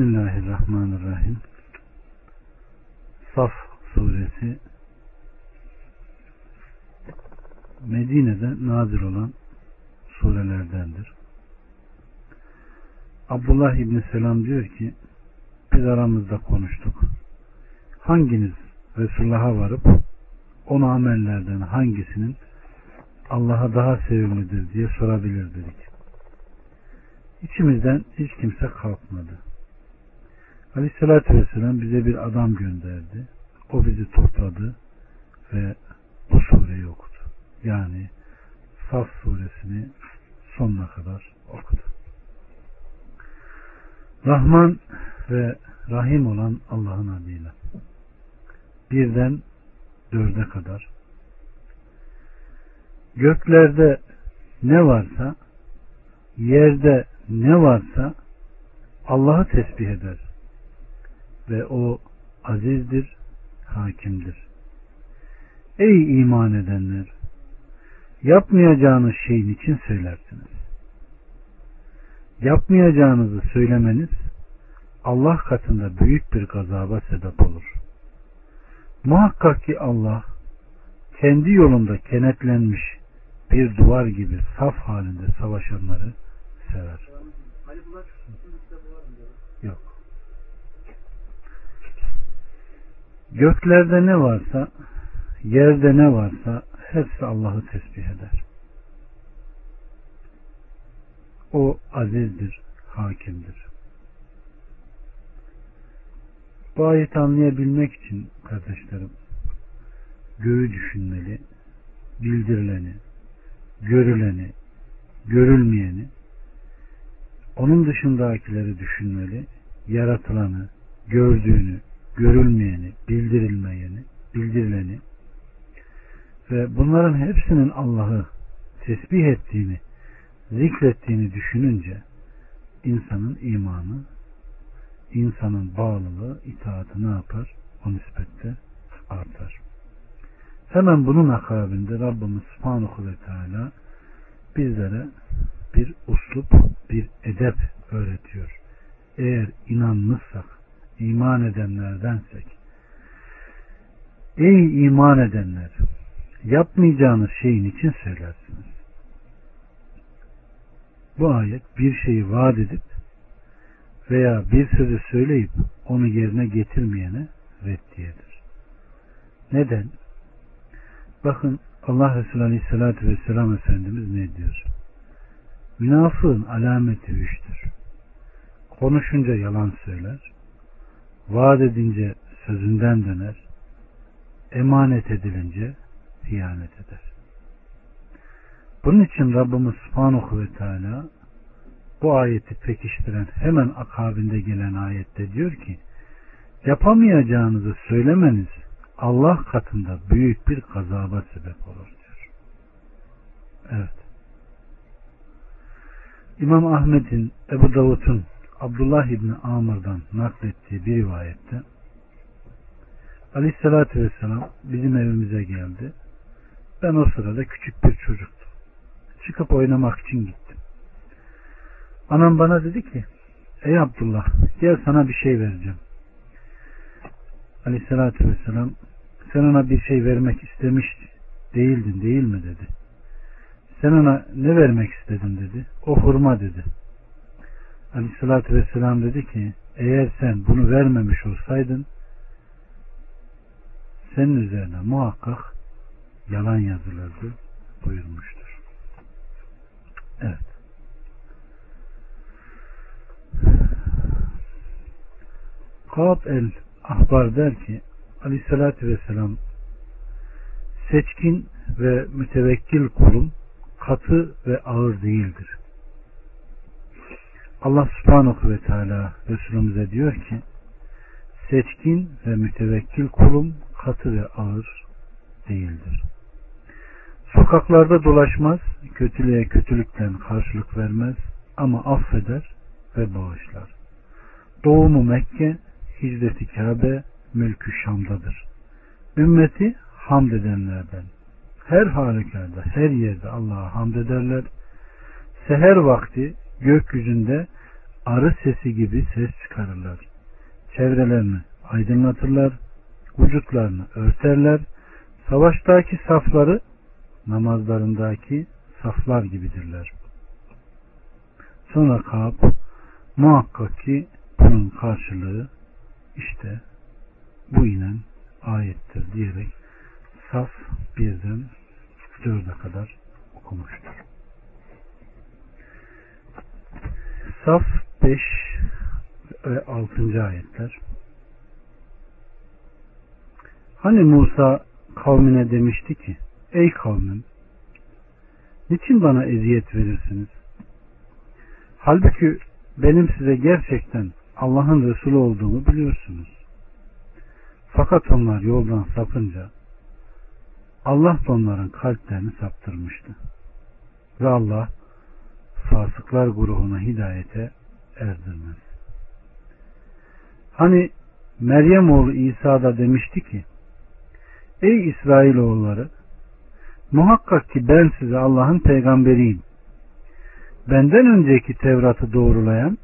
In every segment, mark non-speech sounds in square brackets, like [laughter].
Bismillahirrahmanirrahim. Saf suresi Medine'de nazil olan surelerdendir. Abdullah İbni Selam diyor ki biz aramızda konuştuk. Hanginiz Resulullah'a varıp onu amellerden hangisinin Allah'a daha sevimlidir diye sorabilir dedik. İçimizden hiç kimse kalkmadı. Aleyhissalatü Vesselam bize bir adam gönderdi. O bizi topladı ve bu sureyi okudu. Yani Saf suresini sonuna kadar okudu. Rahman ve Rahim olan Allah'ın adıyla. Birden dörde kadar. Göklerde ne varsa, yerde ne varsa Allah'ı tesbih eder. Ve o azizdir, hakimdir. Ey iman edenler! Yapmayacağınız şeyin için söylersiniz. Yapmayacağınızı söylemeniz Allah katında büyük bir gazaba sebep olur. Muhakkak ki Allah kendi yolunda kenetlenmiş bir duvar gibi saf halinde savaşanları sever. Göklerde ne varsa, yerde ne varsa hepsi Allah'ı tesbih eder. O azizdir, hakimdir. Bu ayeti anlayabilmek için kardeşlerim göğü düşünmeli, bildirileni, görüleni, görülmeyeni, onun dışındakileri düşünmeli, yaratılanı, gördüğünü, görülmeyeni, bildirilmeyeni, bildirileni ve bunların hepsinin Allah'ı tesbih ettiğini, zikrettiğini düşününce insanın imanı, insanın bağlılığı, itaatı ne yapar? O nispette artar. Hemen bunun akabinde Rabbimiz Subhanahu ve Teala bizlere bir uslup, bir edep öğretiyor. Eğer inanmışsak, iman edenlerdensek, ey iman edenler, yapmayacağınız şeyin için söylersiniz. Bu ayet bir şeyi vaat edip veya bir sözü söyleyip onu yerine getirmeyene reddiyedir. Neden? Bakın Allah Resulü Aleyhisselatü Vesselam Efendimiz ne diyor? Münafığın alameti üçtür. Konuşunca yalan söyler, vaat edince sözünden döner, emanet edilince hıyanet eder. Bunun için Rabbimiz Subhanahu ve Teala bu ayeti pekiştiren hemen akabinde gelen ayette diyor ki yapamayacağınızı söylemeniz Allah katında büyük bir gazaba sebep olur diyor. Evet. İmam Ahmet'in, Ebu Davud'un, Abdullah İbni Amr'dan naklettiği bir rivayette Aleyhisselatü Vesselam bizim evimize geldi. Ben o sırada küçük bir çocuktum. Çıkıp oynamak için gittim. Anam bana dedi ki Ey Abdullah gel sana bir şey vereceğim. Aleyhissalatü Vesselam sen ona bir şey vermek istemiş değildin değil mi dedi. Sen ona ne vermek istedin dedi. O hurma dedi. Aleyhissalatü Vesselam dedi ki eğer sen bunu vermemiş olsaydın senin üzerine muhakkak yalan yazılırdı buyurmuştur. Evet. Kab el Ahbar der ki Aleyhissalatü Vesselam seçkin ve mütevekkil kulum katı ve ağır değildir. Allah subhanahu ve teala Resulümüze diyor ki seçkin ve mütevekkil kulum katı ve ağır değildir. Sokaklarda dolaşmaz, kötülüğe kötülükten karşılık vermez ama affeder ve bağışlar. Doğumu Mekke, hicreti Kabe, mülkü Şam'dadır. Ümmeti hamd edenlerden. Her halükarda, her yerde Allah'a hamd ederler. Seher vakti gökyüzünde arı sesi gibi ses çıkarırlar. Çevrelerini aydınlatırlar, vücutlarını örterler, savaştaki safları namazlarındaki saflar gibidirler. Sonra Kab muhakkak ki bunun karşılığı işte bu inen ayettir diyerek saf birden dörde kadar okumuştur. Saf 5 ve 6. ayetler Hani Musa kavmine demişti ki Ey kavmim niçin bana eziyet verirsiniz? Halbuki benim size gerçekten Allah'ın Resulü olduğumu biliyorsunuz. Fakat onlar yoldan sapınca Allah da onların kalplerini saptırmıştı. Ve Allah fasıklar grubuna hidayete erdirmez. Hani Meryem oğlu İsa da demişti ki Ey İsrailoğulları muhakkak ki ben size Allah'ın peygamberiyim. Benden önceki Tevrat'ı doğrulayan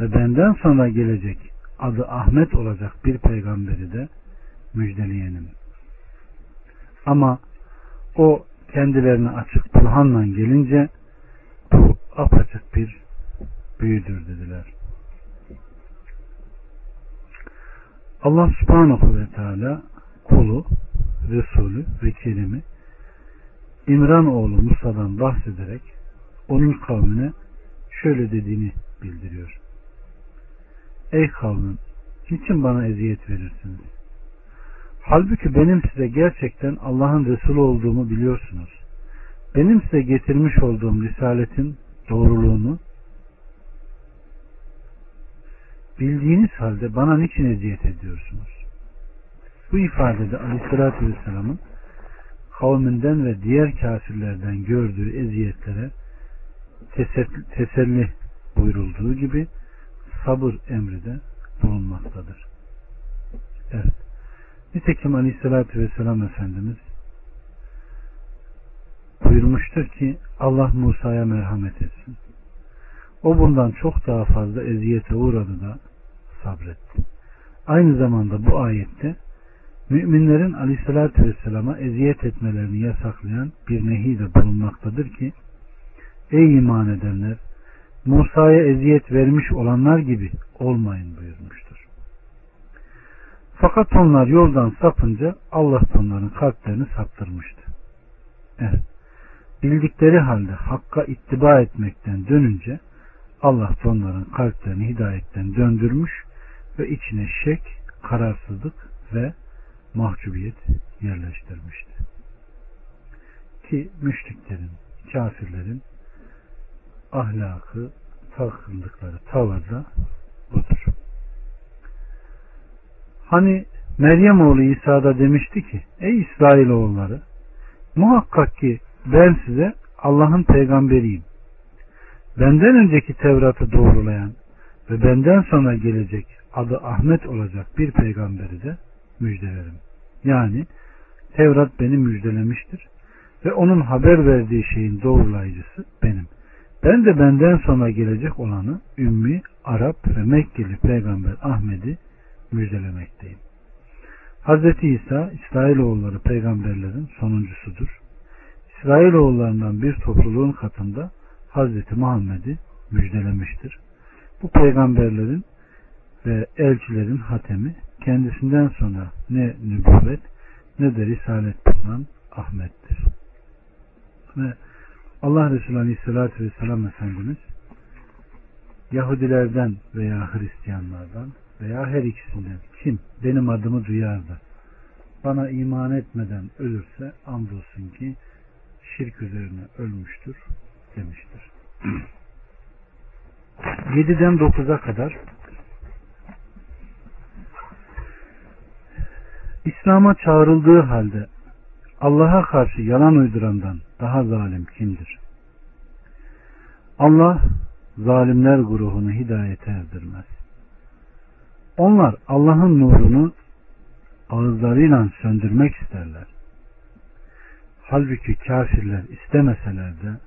ve benden sonra gelecek adı Ahmet olacak bir peygamberi de müjdeleyenim. Ama o kendilerine açık burhanla gelince bu apaçık bir büyüdür dediler. Allah subhanahu ve teala kulu, Resulü ve Kerim'i İmran oğlu Musa'dan bahsederek onun kavmine şöyle dediğini bildiriyor. Ey kavmim, niçin bana eziyet verirsiniz? Halbuki benim size gerçekten Allah'ın Resulü olduğumu biliyorsunuz. Benim size getirmiş olduğum risaletin doğruluğunu bildiğiniz halde bana niçin eziyet ediyorsunuz? Bu ifadede Aleyhisselatü Vesselam'ın kavminden ve diğer kafirlerden gördüğü eziyetlere teselli buyurulduğu gibi sabır emri de bulunmaktadır. Evet. Nitekim Aleyhisselatü Vesselam Efendimiz buyurmuştur ki Allah Musa'ya merhamet etsin. O bundan çok daha fazla eziyete uğradı da sabretti. Aynı zamanda bu ayette müminlerin Aleyhisselatü Vesselam'a eziyet etmelerini yasaklayan bir nehi de bulunmaktadır ki Ey iman edenler Musa'ya eziyet vermiş olanlar gibi olmayın buyurmuştur. Fakat onlar yoldan sapınca Allah onların kalplerini saptırmıştı. Evet. Bildikleri halde hakka ittiba etmekten dönünce Allah onların kalplerini hidayetten döndürmüş ve içine şek, kararsızlık ve mahcubiyet yerleştirmişti. Ki müşriklerin, kafirlerin ahlakı, takıldıkları tavır da budur. Hani Meryem oğlu İsa da demişti ki Ey İsrailoğulları muhakkak ki ben size Allah'ın peygamberiyim. Benden önceki Tevrat'ı doğrulayan ve benden sonra gelecek adı Ahmet olacak bir peygamberi de müjdelerim. Yani Tevrat beni müjdelemiştir ve onun haber verdiği şeyin doğrulayıcısı benim. Ben de benden sonra gelecek olanı Ümmi, Arap ve Mekkeli peygamber Ahmet'i müjdelemekteyim. Hz. İsa İsrailoğulları peygamberlerin sonuncusudur. İsrailoğullarından bir topluluğun katında Hz. Muhammed'i müjdelemiştir. Bu peygamberlerin ve elçilerin hatemi kendisinden sonra ne nübüvvet ne de risalet bulunan Ahmet'tir. Ve Allah Resulü Aleyhisselatü Vesselam Efendimiz Yahudilerden veya Hristiyanlardan veya her ikisinden kim benim adımı duyar da bana iman etmeden ölürse andolsun ki şirk üzerine ölmüştür demiştir. [clears throat] 7'den 9'a kadar İslam'a çağrıldığı halde Allah'a karşı yalan uydurandan daha zalim kimdir? Allah zalimler grubunu hidayete erdirmez. Onlar Allah'ın nurunu ağızlarıyla söndürmek isterler. Halbuki kafirler istemeseler de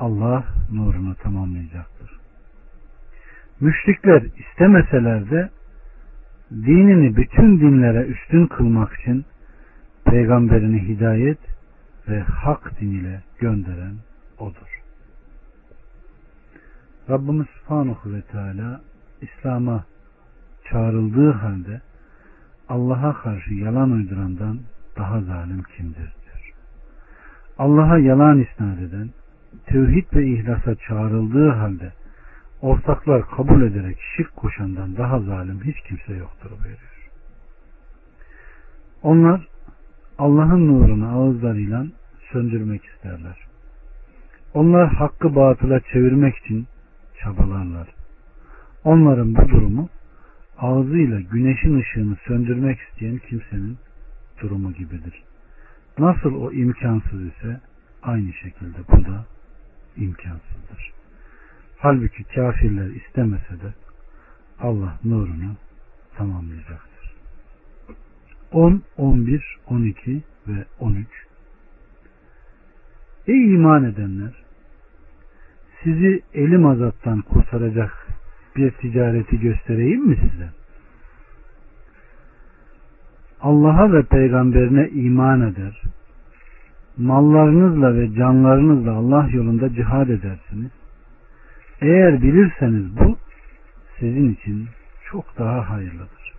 Allah nurunu tamamlayacaktır. Müşrikler istemeseler de dinini bütün dinlere üstün kılmak için peygamberini hidayet ve hak din ile gönderen odur. Rabbimiz Subhanahu ve Teala İslam'a çağrıldığı halde Allah'a karşı yalan uydurandan daha zalim kimdir diyor. Allah'a yalan isnat eden, tevhid ve ihlasa çağrıldığı halde ortaklar kabul ederek şirk koşandan daha zalim hiç kimse yoktur buyuruyor. Onlar Allah'ın nurunu ağızlarıyla söndürmek isterler. Onlar hakkı batıla çevirmek için çabalarlar. Onların bu durumu ağzıyla güneşin ışığını söndürmek isteyen kimsenin durumu gibidir. Nasıl o imkansız ise aynı şekilde bu da imkansızdır. Halbuki kafirler istemese de Allah nurunu tamamlayacaktır. 10, 11, 12 ve 13 Ey iman edenler! Sizi elim azaptan kurtaracak bir ticareti göstereyim mi size? Allah'a ve peygamberine iman eder, mallarınızla ve canlarınızla Allah yolunda cihad edersiniz. Eğer bilirseniz bu sizin için çok daha hayırlıdır.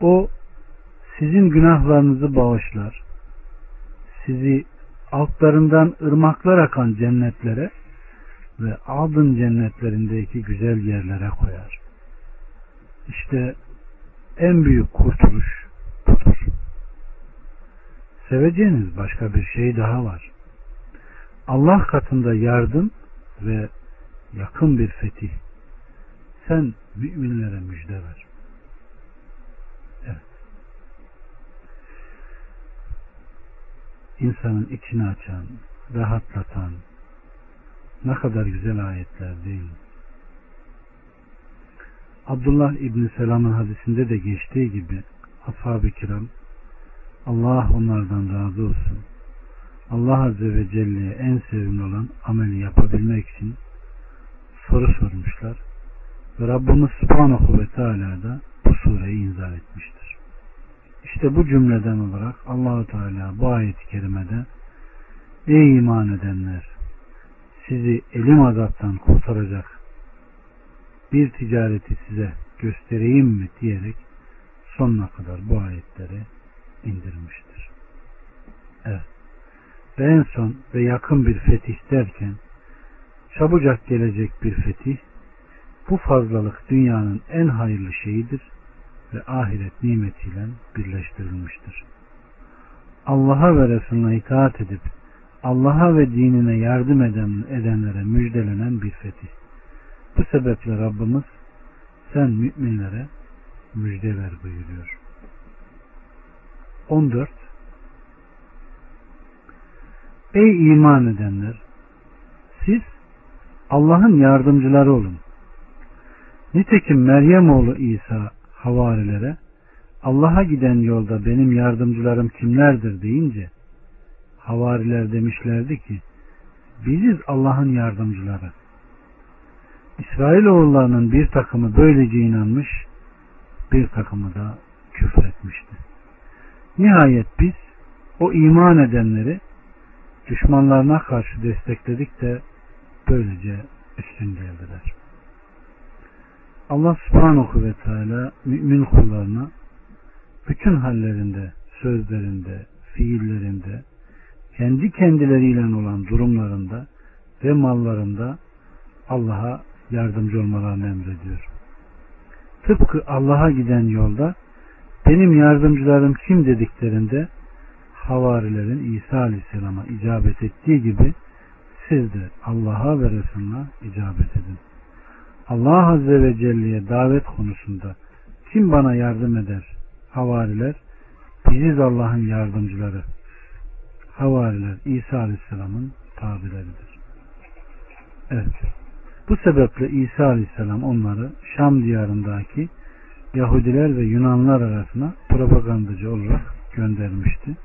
O sizin günahlarınızı bağışlar, sizi altlarından ırmaklar akan cennetlere ve adın cennetlerindeki güzel yerlere koyar. İşte en büyük kurtuluş budur. Seveceğiniz başka bir şey daha var. Allah katında yardım ve yakın bir fetih. Sen müminlere müjde ver. Evet. İnsanın içini açan, rahatlatan, ne kadar güzel ayetler değil mi? Abdullah İbni Selam'ın hadisinde de geçtiği gibi ashab-ı kiram Allah onlardan razı olsun. Allah Azze ve Celle'ye en sevimli olan ameli yapabilmek için soru sormuşlar. Ve Rabbimiz Subhanahu ve Teala da bu sureyi inzal etmiştir. İşte bu cümleden olarak Allahu Teala bu ayet-i kerimede Ey iman edenler sizi elim azaptan kurtaracak bir ticareti size göstereyim mi diyerek sonuna kadar bu ayetleri indirmiştir. Evet. Ve en son ve yakın bir fetih derken çabucak gelecek bir fetih bu fazlalık dünyanın en hayırlı şeyidir ve ahiret nimetiyle birleştirilmiştir. Allah'a ve Resulüne itaat edip Allah'a ve dinine yardım eden, edenlere müjdelenen bir fetih. Bu sebeple Rabbimiz sen müminlere müjde ver buyuruyor. 14 Ey iman edenler! Siz Allah'ın yardımcıları olun. Nitekim Meryem oğlu İsa havarilere Allah'a giden yolda benim yardımcılarım kimlerdir deyince havariler demişlerdi ki biziz Allah'ın yardımcıları. İsrailoğullarının bir takımı böylece inanmış bir takımı da küfür etmişti. Nihayet biz o iman edenleri düşmanlarına karşı destekledik de böylece üstün geldiler. Allah subhanahu ve teala mümin kullarına bütün hallerinde, sözlerinde, fiillerinde, kendi kendileriyle olan durumlarında ve mallarında Allah'a yardımcı olmalarını emrediyor. Tıpkı Allah'a giden yolda benim yardımcılarım kim dediklerinde havarilerin İsa Aleyhisselam'a icabet ettiği gibi siz de Allah'a ve Resulüne icabet edin. Allah Azze ve Celle'ye davet konusunda kim bana yardım eder? Havariler biziz Allah'ın yardımcıları. Havariler İsa Aleyhisselam'ın tabileridir. Evet. Bu sebeple İsa Aleyhisselam onları Şam diyarındaki Yahudiler ve Yunanlar arasına propagandacı olarak göndermişti.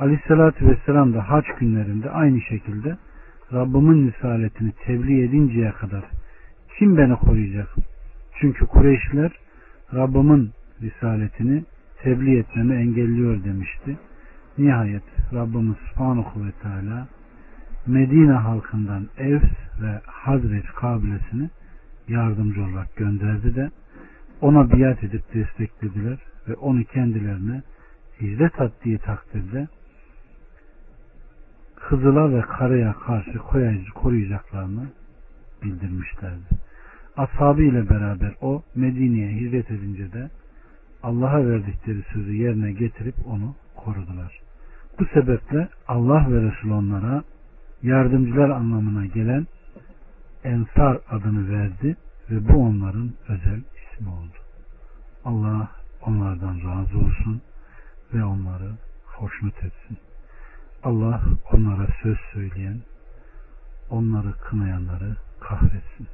Aleyhissalatü Vesselam da haç günlerinde aynı şekilde Rabbimin risaletini tebliğ edinceye kadar Kim beni koruyacak? Çünkü Kureyşliler Rabbimin risaletini tebliğ etmemi engelliyor demişti. Nihayet Rabbimiz Subhanahu ve Teala Medine halkından Evs ve Hazreç kabilesini yardımcı olarak gönderdi de ona biat edip desteklediler ve onu kendilerine hicret ettiği takdirde Kızıl'a ve Kara'ya karşı koruyacaklarını bildirmişlerdi. Ashabı ile beraber o Medine'ye hicret edince de Allah'a verdikleri sözü yerine getirip onu korudular. Bu sebeple Allah ve Resul onlara yardımcılar anlamına gelen Ensar adını verdi ve bu onların özel ismi oldu. Allah onlardan razı olsun ve onları hoşnut etsin. Allah onlara söz söyleyen, onları kınayanları kahretsin.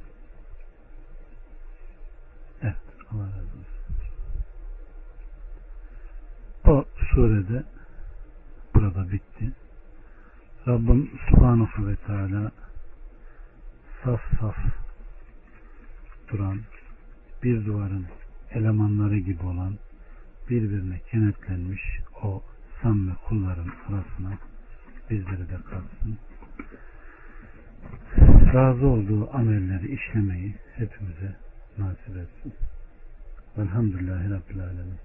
Evet, Allah razı olsun. O surede burada bitti. Rabbim Subhanahu ve Teala saf saf duran bir duvarın elemanları gibi olan birbirine kenetlenmiş o samimi kulların arasına bizleri de kalsın. Razı olduğu amelleri işlemeyi hepimize nasip etsin. Velhamdülillahi Rabbil Alemin.